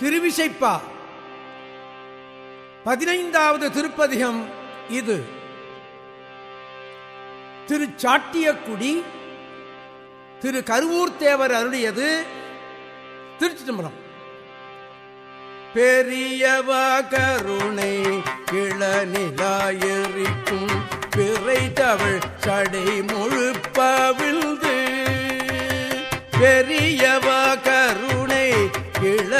திருவிசைப்பா. பதினைந்தாவது திருப்பதிகம் இது. திரு சாட்டியக்குடி திரு கருவூர்தேவர் அருளியது திருச்சி தம்பரம் பெரியவ கருணை கிளநிலாயிருக்கும் பிறை தவள் சடை முழுப்பவிழ்ந்து. பெரியவ கருணை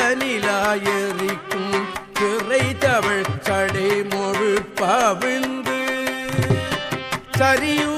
கிளநிலாயரிக்கும் திரை தமிழ் சடை முழுப்பவிழ்ந்து சரியுமா சரியூ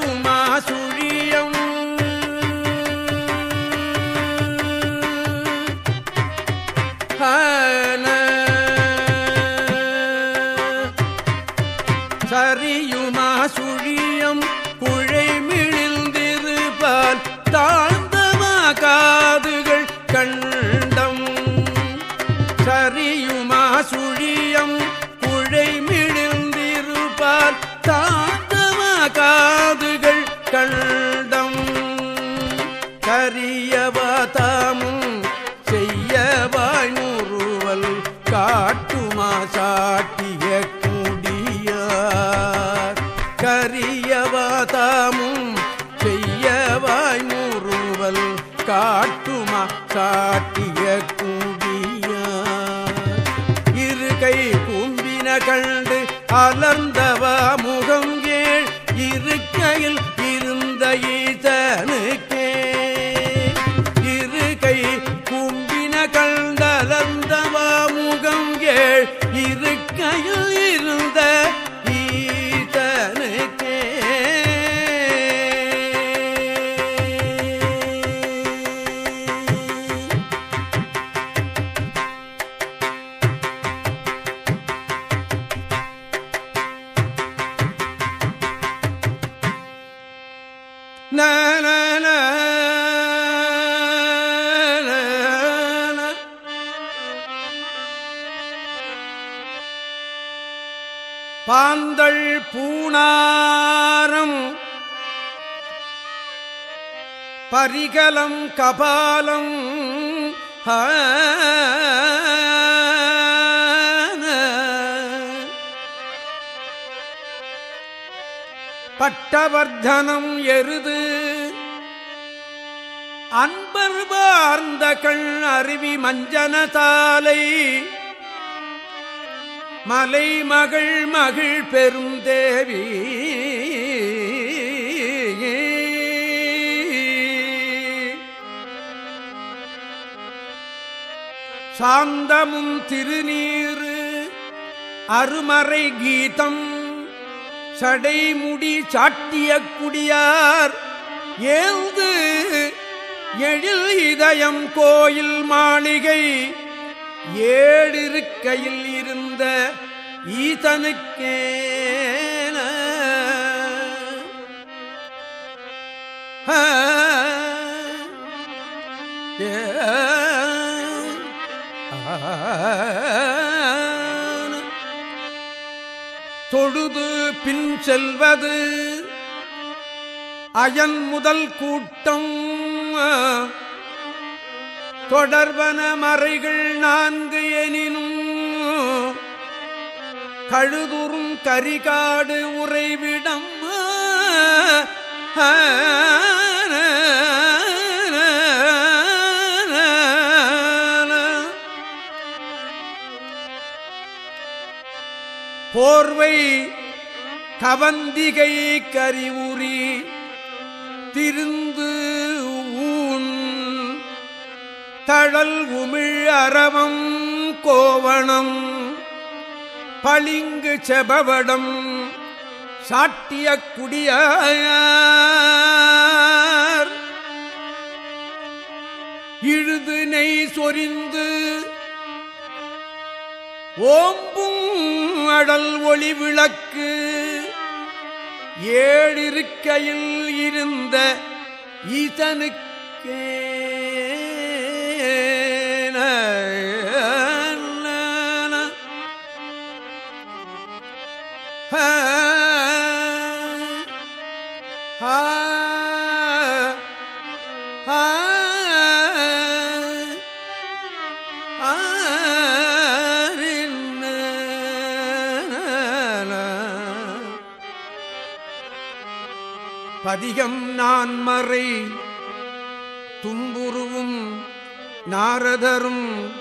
பரிகலம் கபாலம். பட்டவர்தனம் எருது. அன்பர் பார்ந்த கண் அருவி மஞ்சனதாலை மலை மகள் மகிழ் பெருந்தேவி சாந்தமும் திருநீரு அருமறை கீதம் சடைமுடி சாட்டிய குடியார் ஏந்து எழில் இதயம் கோயில் மாளிகை ஏழிருக்கையில் இருந்த ஈதனுக்கே தொழுது பின் செல்வது அயன் முதல் கூட்டம். தொடர்பன மறைகள் நான்கு எனினும் கழுதுறும் கரிகாடு உறைவிடம். ஆ போர்வை கவந்திகை கரிவுரி திருந்து ஊன் தழல் உமிழ் அரவம் கோவணம் பளிங்கு செபவடம் சாட்டிய குடியார். இழுது நெய் சொரிந்து ஓம்பும் அடல் ஒளி விளக்கு. ஏழிருக்கையில் இருந்த ஈசனுக்கே. ஆ பதிகம் நான் மறை. தும்புருவும் நாரதரும்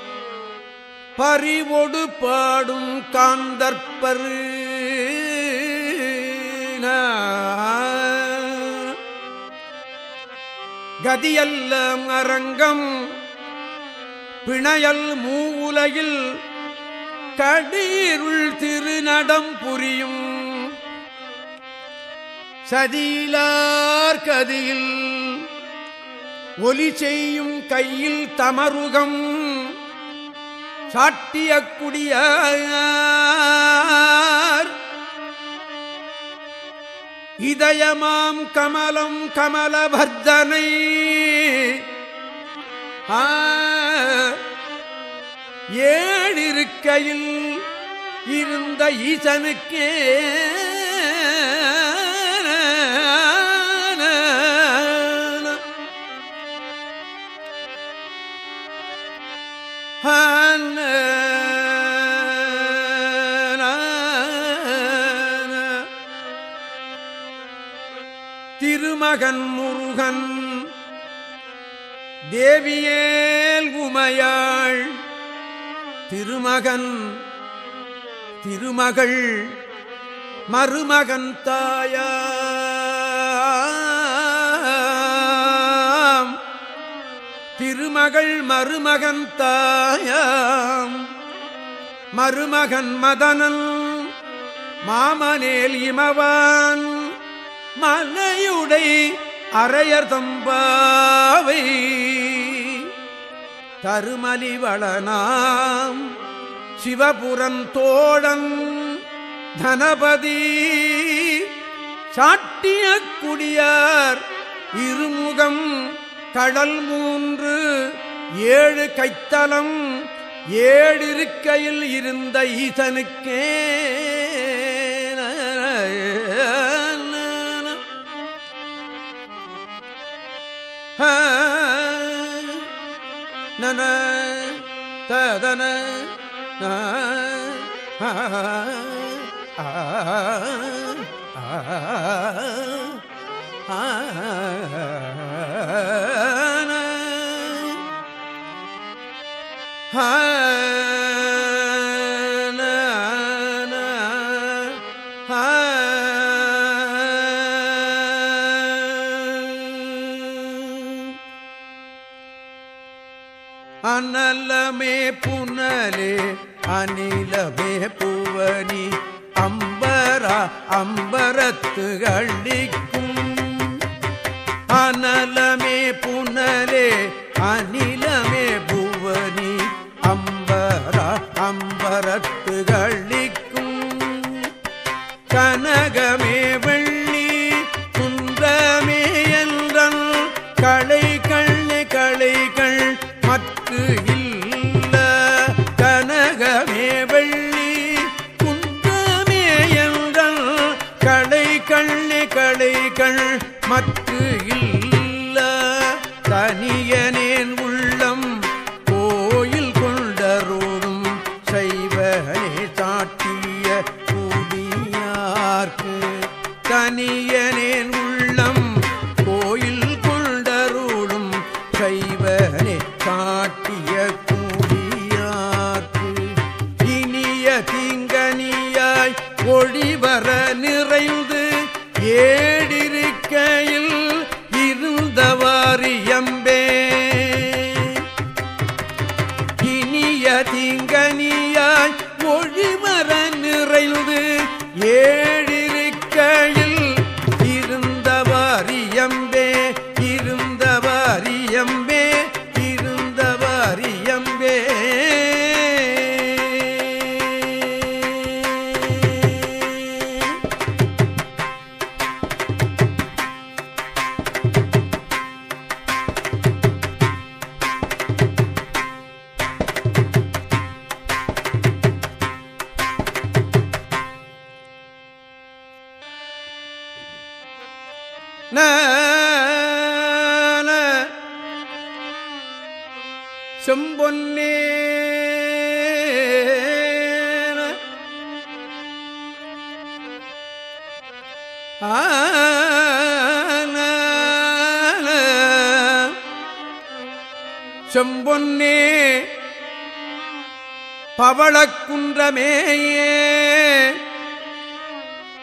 பறிவொடு பாடும் காந்தற்பரு. கதியல்ல அரங்கம் பிணையல் மூவுலையில் கடீருள் திருநடம் புரியும். சதியிலார் கதியில் ஒலி செய்யும் கையில் தமருகம் சாட்டியக்கூடிய இதயமாம் கமலம் கமலவர்தனை ஏழிருக்கையில் இருந்த ஈசனுக்கே மகன் முருகன். தேவியேல் உமையாள். திருமகன் திருமகள் மருமகன் தாயாம். திருமகள் மருமகன் தாயாம். மருமகன் மதனன் மாமனேல் இமவான். மலையுடை அரையர் தம்பாவை. தருமலிவளனாம் சிவபுரன் தோழன் தனபதி. சாட்டிய குடியார் இருமுகம் கடல் மூன்று ஏழு கைத்தலம் ஏழிருக்கையில் இருந்த ஈசனுக்கே. நன ததன ஆ, ஆ, ஆ, ஆ, அனிலமே பூவனி அம்பரா அம்பரத்து அள்ளிக்கும் அனலமே கண் மற்று இல்ல தனியனேன் இனிய தீங்கனியாய் ஒளிவர நிறைந்து ஏ செம்பொன்னே செம்பொன்னே பவளக்குன்றமேயே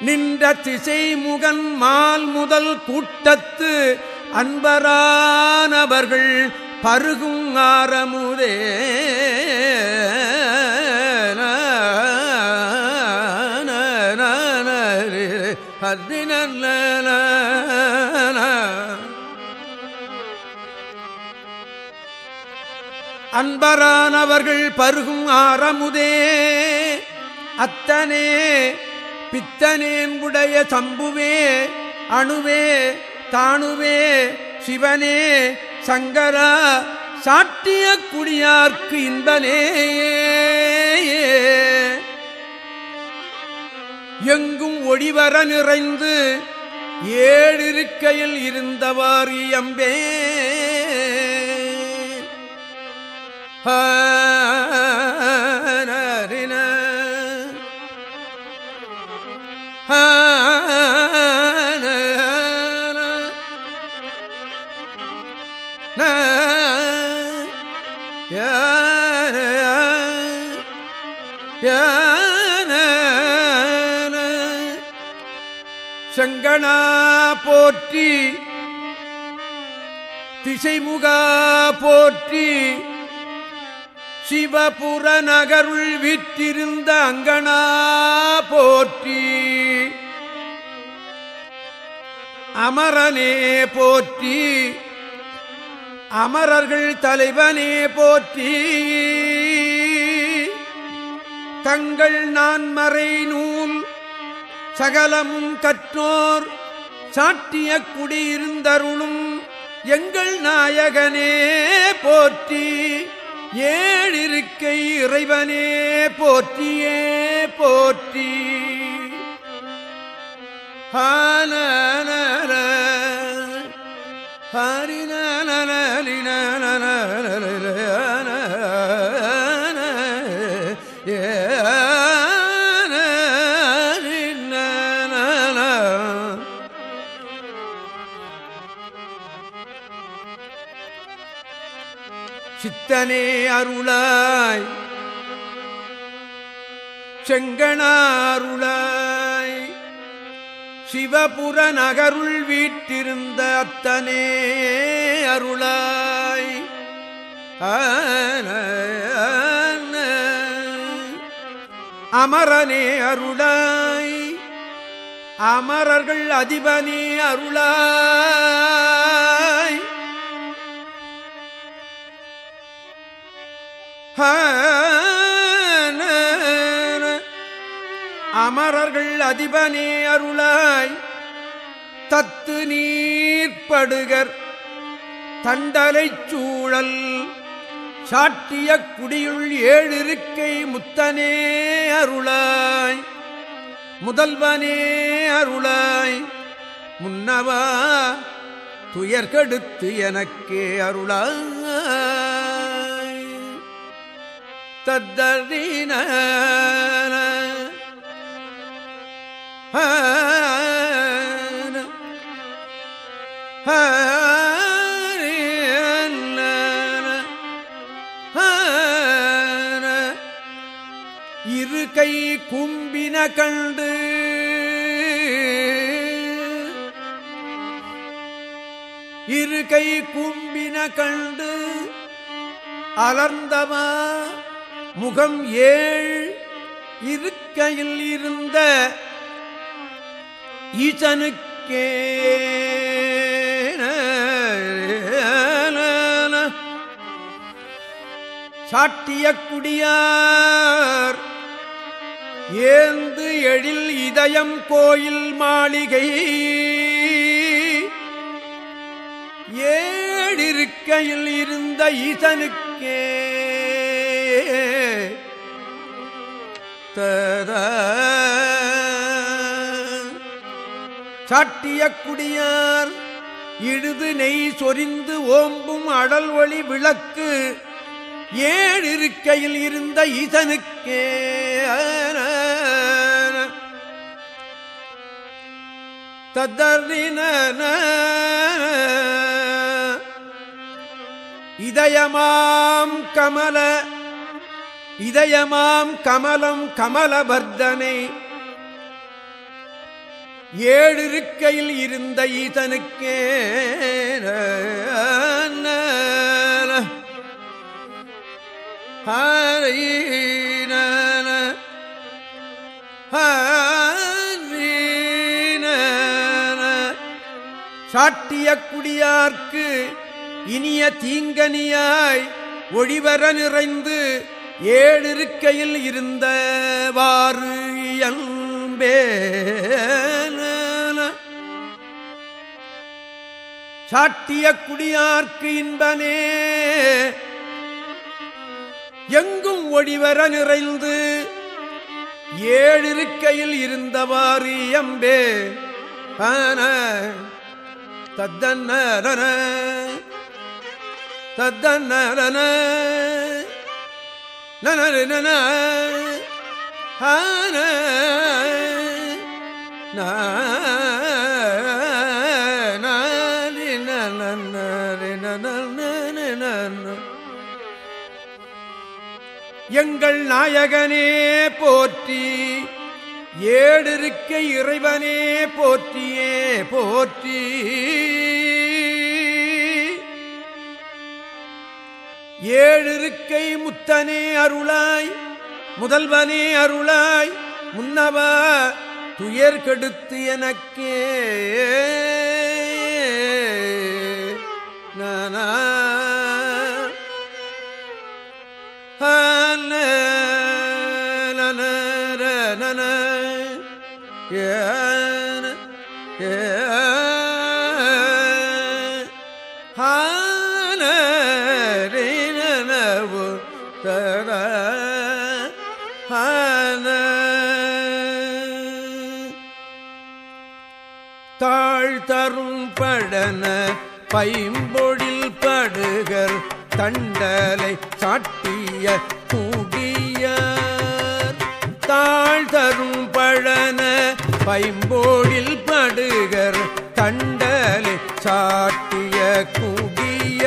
நின்ற திசை முகன் மால் முதல் கூட்டத்து அன்பரானவர்கள் பருகும் ஆரமுதே. அன்பரானவர்கள் பருகும் ஆரமுதே. அத்தனே பித்தனேன் சம்புவே அணுவே தானுவே சிவனே சங்கரா சாட்டிய குடியார்க்கு இன்பனே. எங்கும் ஒளிவர நிறைந்து ஏழிருக்கையில் இருந்தவார் எம்பே செங்கனா போற்றி திசைமுகா போற்றி சிவபுர நகருள் விற்றிருந்த அங்கனா போற்றி அமரனே போற்றி அமரர்கள் தலைவனே போற்றி தங்கள் நான்மறை நூல் சகலமும் கற்றோர் சாட்டிய குடியிருந்தருளும் எங்கள் நாயகனே போற்றி. ஏழிருக்கை இறைவனே போற்றியே போற்றி. ஹான சித்தனே அருளாய். செங்கனாருளாய் சிவபுர நகருள் வீட்டிருந்த அத்தனே அருளாய். அமரனே அருளாய். அமரர்கள் அதிபனே அருளாய். அமரர்கள் அதிபனே அருளாய் தத்து நீர்ப்படுகர் தண்டலை சூழல் சாட்டிய குடியுள் ஏழிருக்கை முத்தனே அருளாய். முதல்வனே அருளாய் முன்னவா துயர்கெடுத்து எனக்கே அருளாய் தத்தரின இரு கை கும்பின கண்டு இரு கை கும்பின கண்டு அலர்ந்தமா முகம் ஏழ் இருக்கையில் இருந்த ஈசனுக்கே. சாட்டிய குடியார் ஏந்து எழில் இதயம் கோயில் மாளிகை. ஏழிருக்கையில் இருந்த ஈசனுக்கே. தர சாட்டிய குடியார் இழுது நெய் சொரிந்து ஓம்பும் அடல் ஒளி விளக்கு ஏழிருக்கையில் இருந்த ஈசனுக்கே. தத்தரின இதயமாம் கமல இதயமாம் கமலம் கமலபர்தனை ஏழிருக்கையில் இருந்த ஈதனுக்கே சாட்டிய குடியார்க்கு இனிய தீங்கனியாய் ஒளிவர நிறைந்து ஏழிருக்கையில் இருந்தவாறு இயல்பே சாட்டிய குடியார்க்கு இன்பனே. எங்கும் ஒளிவர நிறைந்து ஏழிருக்கையில் இருந்தவாறு எம்பே ஆன தத்தன்ன தத்தன்ன நன எங்கள் நாயகனே போற்றி ஏடிருக்க இறைவனே போற்றியே போற்றி. ஏழிருக்கை முத்தனே அருளாய் முதல்வனே அருளாய் முன்னவா துயர் கெடுத்து எனக்கே. நானா ஏ ஹான படன பைம்பொழில் படுகர் தண்டலை சாட்டிய கூடிய தாழ் தரும் பழன பைம்போழில் படுகர் தண்டலை சாட்டிய கூடிய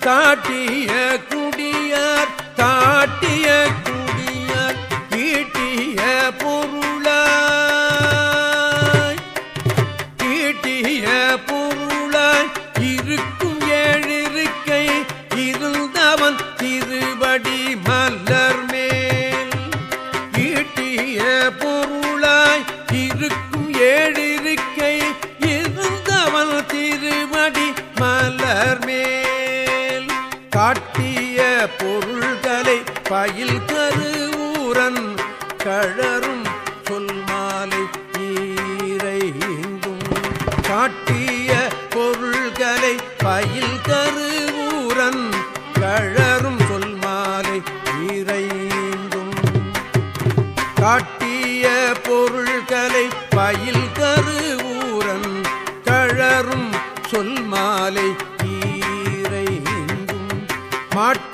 சாட்டிய காட்டிய பொருள்களை பயில் தரு ஊரன் கழரும் சொல் மாலை ஈரைந்தும் மாட்டிய